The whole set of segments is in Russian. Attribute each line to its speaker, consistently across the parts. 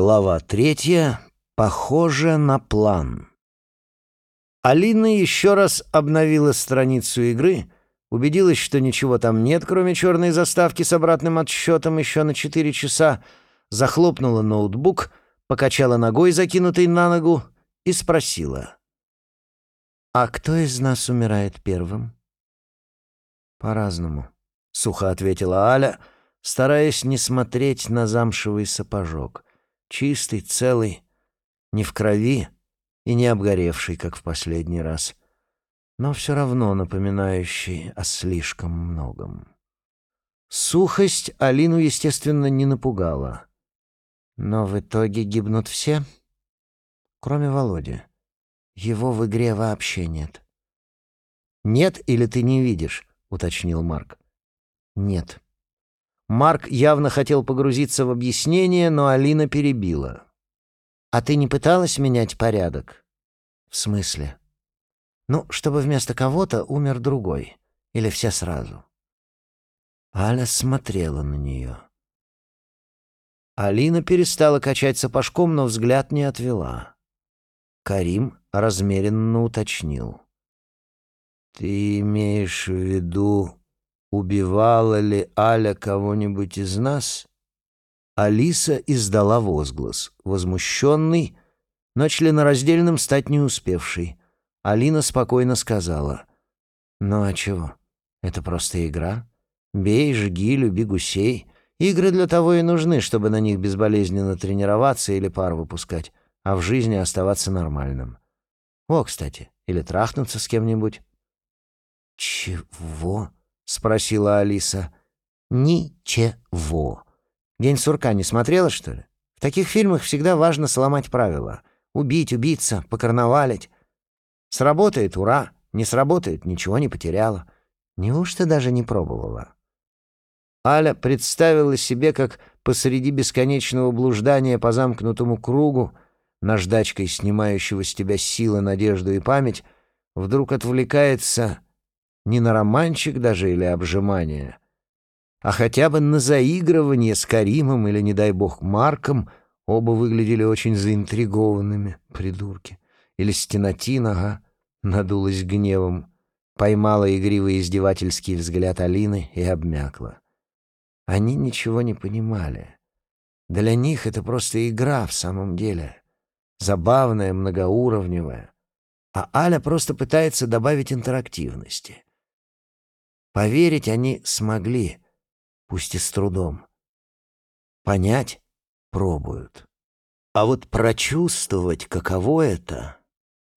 Speaker 1: Глава третья. Похоже на план. Алина еще раз обновила страницу игры, убедилась, что ничего там нет, кроме черной заставки с обратным отсчетом еще на четыре часа, захлопнула ноутбук, покачала ногой, закинутой на ногу, и спросила. «А кто из нас умирает первым?» «По-разному», — сухо ответила Аля, стараясь не смотреть на замшевый сапожок. Чистый, целый, не в крови и не обгоревший, как в последний раз, но все равно напоминающий о слишком многом. Сухость Алину, естественно, не напугала. Но в итоге гибнут все, кроме Володи. Его в игре вообще нет. «Нет или ты не видишь?» — уточнил Марк. «Нет». Марк явно хотел погрузиться в объяснение, но Алина перебила. «А ты не пыталась менять порядок?» «В смысле?» «Ну, чтобы вместо кого-то умер другой. Или все сразу». Аля смотрела на нее. Алина перестала качать сапожком, но взгляд не отвела. Карим размеренно уточнил. «Ты имеешь в виду Убивала ли Аля кого-нибудь из нас? Алиса издала возглас, возмущенный, но членораздельным стать не успевший. Алина спокойно сказала. «Ну а чего? Это просто игра. Бей, жги, люби гусей. Игры для того и нужны, чтобы на них безболезненно тренироваться или пар выпускать, а в жизни оставаться нормальным. О, кстати, или трахнуться с кем-нибудь». «Чего?» — спросила Алиса. «Ничего. День сурка не смотрела, что ли? В таких фильмах всегда важно сломать правила. Убить, убиться, покарнавалить. Сработает — ура. Не сработает — ничего не потеряла. Неужто даже не пробовала?» Аля представила себе, как посреди бесконечного блуждания по замкнутому кругу, наждачкой снимающего с тебя силы, надежду и память, вдруг отвлекается не на романчик даже или обжимание, а хотя бы на заигрывание с Каримом или, не дай бог, Марком, оба выглядели очень заинтригованными, придурки. Или Стенатин, ага, надулась гневом, поймала игривый издевательский взгляд Алины и обмякла. Они ничего не понимали. Для них это просто игра в самом деле. Забавная, многоуровневая. А Аля просто пытается добавить интерактивности. Поверить они смогли, пусть и с трудом. Понять пробуют. А вот прочувствовать, каково это,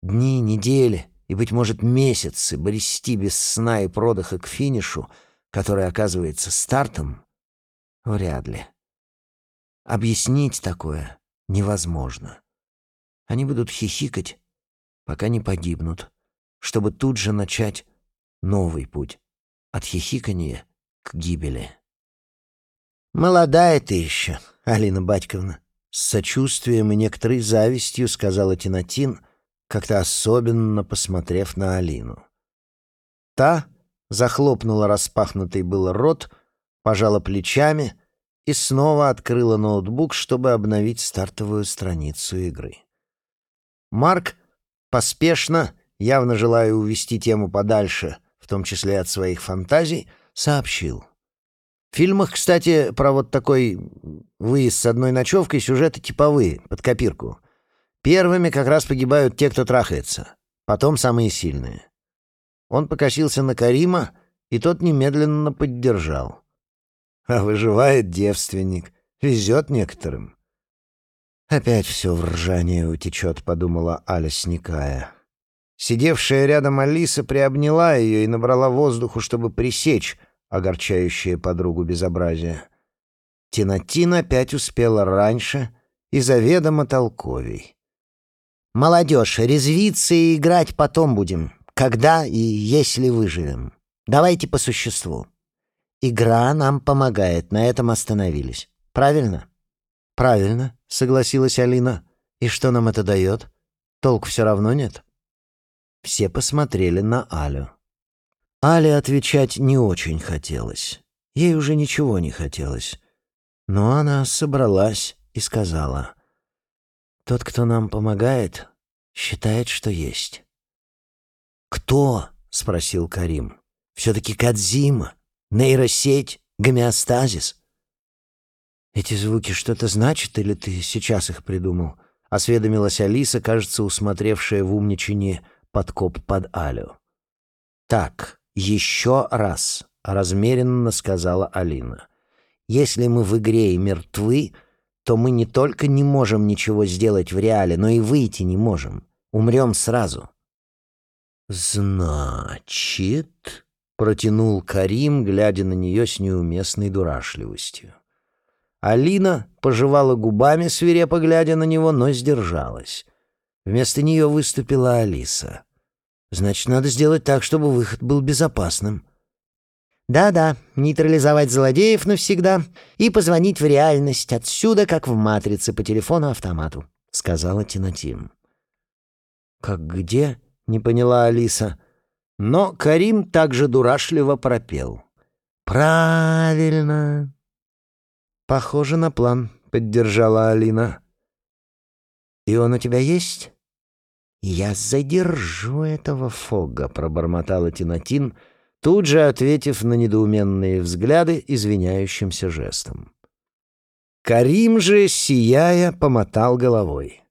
Speaker 1: дни, недели и, быть может, месяцы брести без сна и продыха к финишу, который оказывается стартом, вряд ли. Объяснить такое невозможно. Они будут хихикать, пока не погибнут, чтобы тут же начать новый путь от хихикания к гибели. «Молодая ты еще, Алина Батьковна», — с сочувствием и некоторой завистью сказала Тинатин, как-то особенно посмотрев на Алину. Та захлопнула распахнутый был рот, пожала плечами и снова открыла ноутбук, чтобы обновить стартовую страницу игры. Марк поспешно, явно желая увести тему подальше — том числе от своих фантазий, сообщил. В фильмах, кстати, про вот такой выезд с одной ночевкой сюжеты типовые, под копирку. Первыми как раз погибают те, кто трахается, потом самые сильные. Он покосился на Карима, и тот немедленно поддержал. А выживает девственник, везет некоторым. «Опять все в ржание утечет», — подумала Аля, сникая. Сидевшая рядом Алиса приобняла ее и набрала воздуху, чтобы пресечь огорчающее подругу безобразие. Тинатин опять успела раньше и заведомо толковей. «Молодежь, резвиться и играть потом будем, когда и если выживем. Давайте по существу. Игра нам помогает, на этом остановились. Правильно?» «Правильно», — согласилась Алина. «И что нам это дает? Толк все равно нет?» Все посмотрели на Алю. Але отвечать не очень хотелось. Ей уже ничего не хотелось. Но она собралась и сказала. Тот, кто нам помогает, считает, что есть. «Кто?» — спросил Карим. «Все-таки Кадзима, нейросеть, гомеостазис». «Эти звуки что-то значат, или ты сейчас их придумал?» — осведомилась Алиса, кажется, усмотревшая в умничине подкоп под Алю. «Так, еще раз», — размеренно сказала Алина. «Если мы в игре и мертвы, то мы не только не можем ничего сделать в реале, но и выйти не можем. Умрем сразу». «Значит...» — протянул Карим, глядя на нее с неуместной дурашливостью. Алина пожевала губами, свирепо глядя на него, но сдержалась. Вместо нее выступила Алиса. «Значит, надо сделать так, чтобы выход был безопасным». «Да-да, нейтрализовать злодеев навсегда и позвонить в реальность отсюда, как в «Матрице» по телефону-автомату», — сказала Тинатим. «Как где?» — не поняла Алиса. Но Карим также дурашливо пропел. «Правильно!» «Похоже на план», — поддержала Алина. «И он у тебя есть?» «Я задержу этого Фога», — пробормотала Тинатин, тут же ответив на недоуменные взгляды извиняющимся жестом. Карим же, сияя, помотал головой.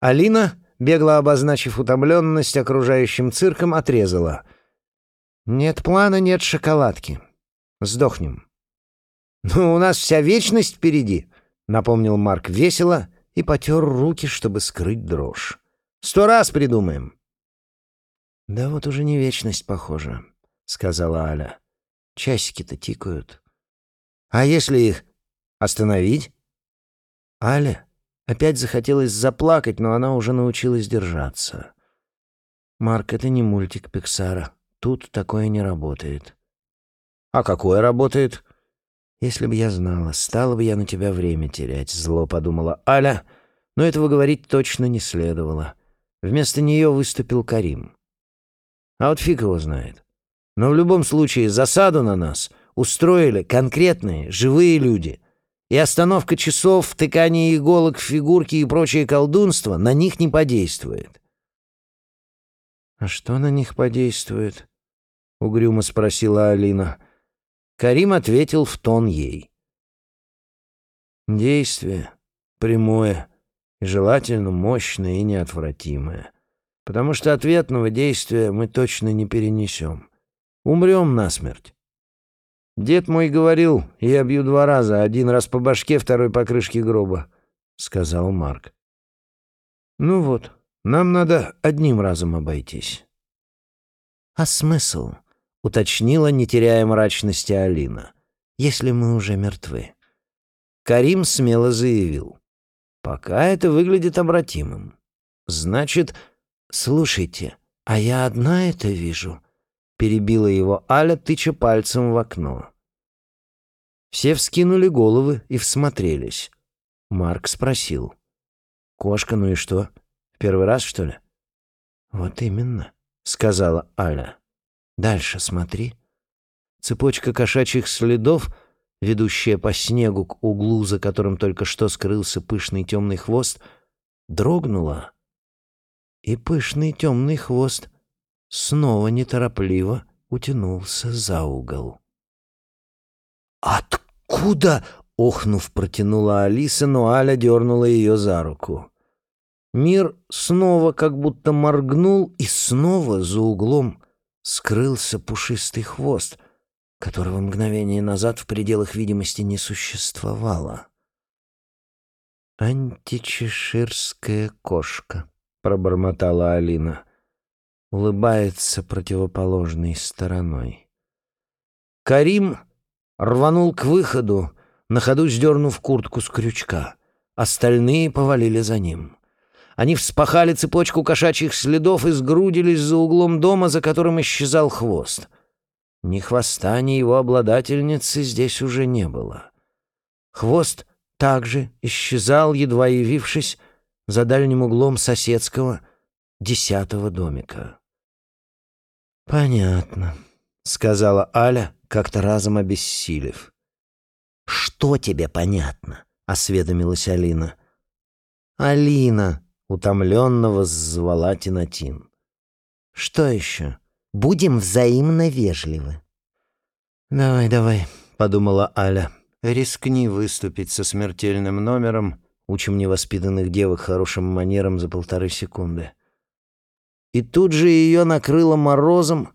Speaker 1: Алина, бегло обозначив утомленность окружающим цирком, отрезала. «Нет плана, нет шоколадки. Сдохнем». «Ну, у нас вся вечность впереди», — напомнил Марк весело и потер руки, чтобы скрыть дрожь. «Сто раз придумаем». «Да вот уже не вечность, похоже», — сказала Аля. «Часики-то тикают». «А если их остановить?» Аля опять захотелось заплакать, но она уже научилась держаться. «Марк, это не мультик Пиксара. Тут такое не работает». «А какое работает?» «Если бы я знала, стала бы я на тебя время терять», — зло подумала Аля, но этого говорить точно не следовало. Вместо нее выступил Карим. А вот фиг его знает. Но в любом случае засаду на нас устроили конкретные, живые люди. И остановка часов, втыкание иголок в фигурки и прочее колдунство на них не подействует. «А что на них подействует?» — угрюмо спросила Алина. — Карим ответил в тон ей. Действие прямое желательно мощное и неотвратимое. Потому что ответного действия мы точно не перенесем. Умрем насмерть. Дед мой говорил, я бью два раза, один раз по башке, второй по крышке гроба, — сказал Марк. Ну вот, нам надо одним разом обойтись. А смысл? — уточнила, не теряя мрачности Алина. «Если мы уже мертвы». Карим смело заявил. «Пока это выглядит обратимым. Значит, слушайте, а я одна это вижу?» Перебила его Аля, тыча пальцем в окно. Все вскинули головы и всмотрелись. Марк спросил. «Кошка, ну и что? В первый раз, что ли?» «Вот именно», — сказала Аля. Дальше смотри. Цепочка кошачьих следов, ведущая по снегу к углу, за которым только что скрылся пышный темный хвост, дрогнула. И пышный темный хвост снова неторопливо утянулся за угол. «Откуда?» — охнув, протянула Алиса, но Аля дернула ее за руку. Мир снова как будто моргнул, и снова за углом скрылся пушистый хвост, которого мгновение назад в пределах видимости не существовало. «Античеширская кошка», — пробормотала Алина. Улыбается противоположной стороной. Карим рванул к выходу, на ходу сдернув куртку с крючка. Остальные повалили за ним. Они вспахали цепочку кошачьих следов и сгрудились за углом дома, за которым исчезал хвост. Ни хвоста, ни его обладательницы здесь уже не было. Хвост также исчезал, едва явившись за дальним углом соседского десятого домика. «Понятно», — сказала Аля, как-то разом обессилев. «Что тебе понятно?» — осведомилась Алина. «Алина!» — утомленно воззвала Тинатин. «Что еще?» «Будем взаимно вежливы». «Давай, давай», — подумала Аля. «Рискни выступить со смертельным номером, учим невоспитанных девок хорошим манерам за полторы секунды». И тут же ее накрыло морозом,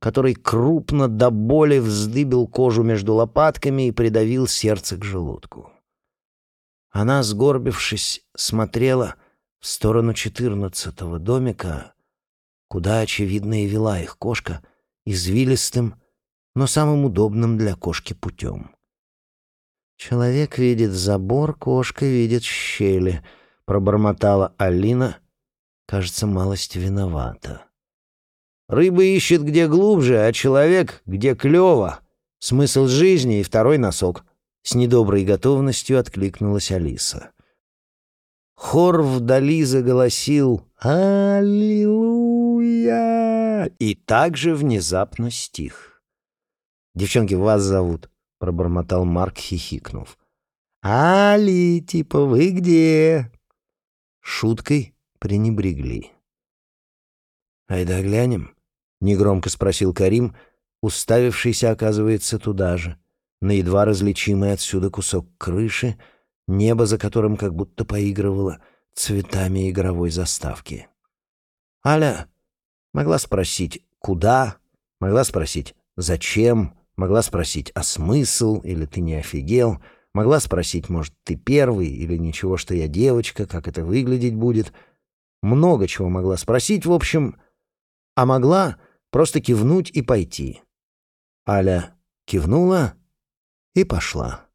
Speaker 1: который крупно до боли вздыбил кожу между лопатками и придавил сердце к желудку. Она, сгорбившись, смотрела в сторону четырнадцатого домика, куда, очевидно, и вела их кошка, извилистым, но самым удобным для кошки путем. «Человек видит забор, кошка видит щели», — пробормотала Алина, кажется, малость виновата. Рыба ищет где глубже, а человек где клёво. Смысл жизни и второй носок. С недоброй готовностью откликнулась Алиса. Хор вдали заголосил «Аллилуйя!» и также внезапно стих. «Девчонки, вас зовут», — пробормотал Марк, хихикнув. «Али, типа вы где?» Шуткой пренебрегли. «Айда глянем», негромко спросил Карим, уставившийся, оказывается, туда же, на едва различимый отсюда кусок крыши, небо за которым как будто поигрывало цветами игровой заставки. Аля могла спросить «куда?», могла спросить «зачем?», могла спросить «а смысл?» или «ты не офигел?», могла спросить «может, ты первый?» или «ничего, что я девочка, как это выглядеть будет?». Много чего могла спросить, в общем, а могла Просто кивнуть и пойти. Аля кивнула и пошла.